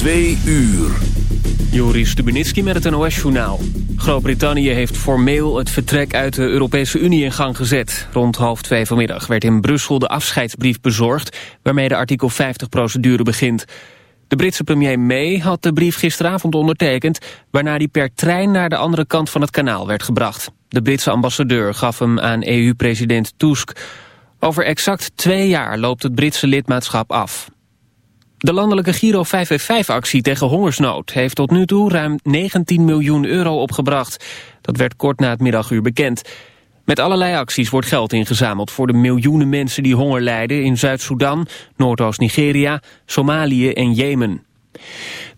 Twee uur. Joris Stubenitski met het NOS-journaal. Groot-Brittannië heeft formeel het vertrek uit de Europese Unie in gang gezet. Rond half twee vanmiddag werd in Brussel de afscheidsbrief bezorgd... waarmee de artikel 50-procedure begint. De Britse premier May had de brief gisteravond ondertekend... waarna die per trein naar de andere kant van het kanaal werd gebracht. De Britse ambassadeur gaf hem aan EU-president Tusk. Over exact twee jaar loopt het Britse lidmaatschap af. De landelijke Giro 555-actie tegen hongersnood heeft tot nu toe ruim 19 miljoen euro opgebracht. Dat werd kort na het middaguur bekend. Met allerlei acties wordt geld ingezameld voor de miljoenen mensen die honger lijden in Zuid-Soedan, Noordoost-Nigeria, Somalië en Jemen.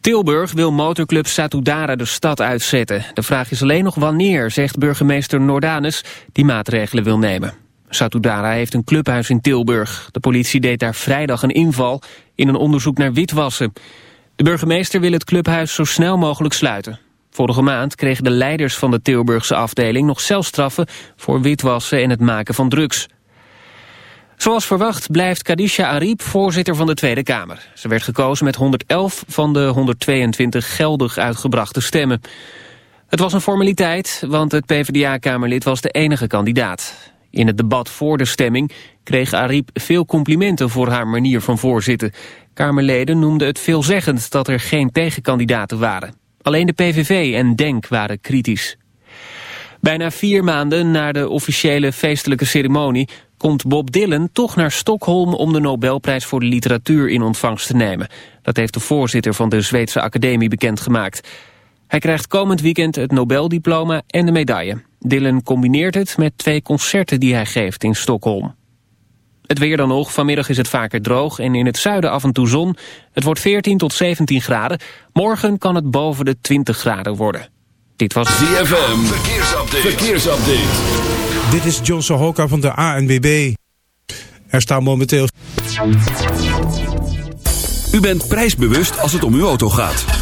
Tilburg wil motorclub Satudara de stad uitzetten. De vraag is alleen nog wanneer, zegt burgemeester Nordanus, die maatregelen wil nemen. Satudara heeft een clubhuis in Tilburg. De politie deed daar vrijdag een inval in een onderzoek naar witwassen. De burgemeester wil het clubhuis zo snel mogelijk sluiten. Vorige maand kregen de leiders van de Tilburgse afdeling nog celstraffen voor witwassen en het maken van drugs. Zoals verwacht blijft Kadisha Ariep voorzitter van de Tweede Kamer. Ze werd gekozen met 111 van de 122 geldig uitgebrachte stemmen. Het was een formaliteit, want het PvdA-kamerlid was de enige kandidaat. In het debat voor de stemming kreeg Ariep veel complimenten voor haar manier van voorzitten. Kamerleden noemden het veelzeggend dat er geen tegenkandidaten waren. Alleen de PVV en DENK waren kritisch. Bijna vier maanden na de officiële feestelijke ceremonie komt Bob Dylan toch naar Stockholm om de Nobelprijs voor de literatuur in ontvangst te nemen. Dat heeft de voorzitter van de Zweedse Academie bekendgemaakt. Hij krijgt komend weekend het Nobeldiploma en de medaille. Dylan combineert het met twee concerten die hij geeft in Stockholm. Het weer dan nog. Vanmiddag is het vaker droog en in het zuiden af en toe zon. Het wordt 14 tot 17 graden. Morgen kan het boven de 20 graden worden. Dit was ZFM. Verkeersupdate. Verkeersupdate. Dit is John Sohoka van de ANWB. Er staan momenteel... U bent prijsbewust als het om uw auto gaat.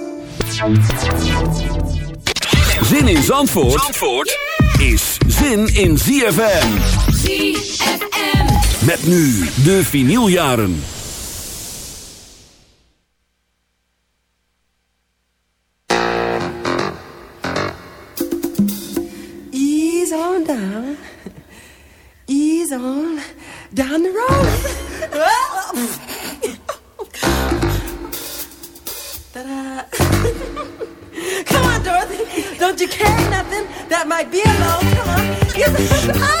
Zin in Zandvoort, Zandvoort is zin in ZFM. ZFM. Met nu de vinyljaren. Ease on down. Ease on down the road. Ta-da. Come on, Dorothy. Don't you carry nothing that might be alone. Come on.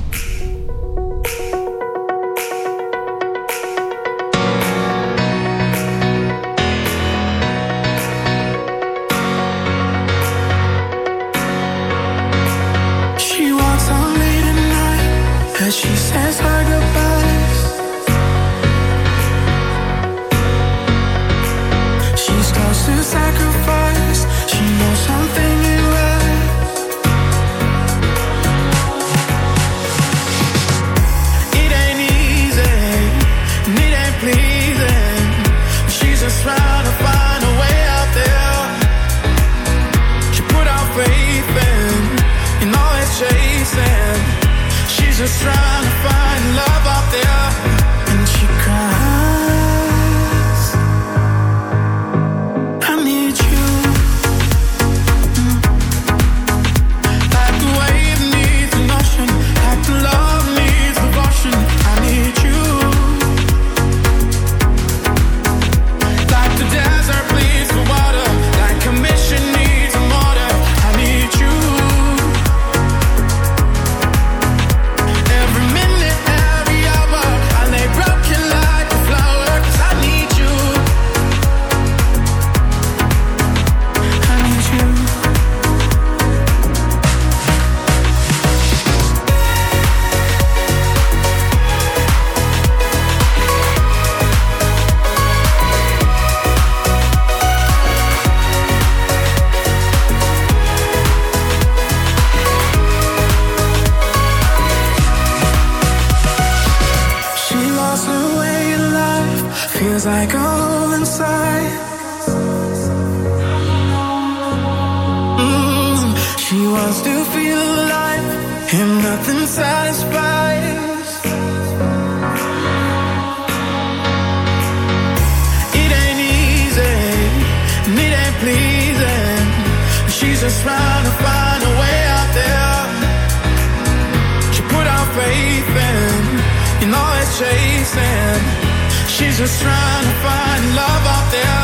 And nothing satisfies. It ain't easy, and it ain't pleasing. She's just trying to find a way out there. She put chasing. She's just trying to find love out there,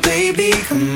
baby, come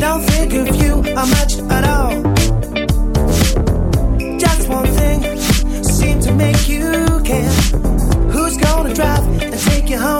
Don't think of you are much at all. Just one thing seemed to make you care. Who's gonna drive and take you home?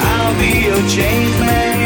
I'll be your change man.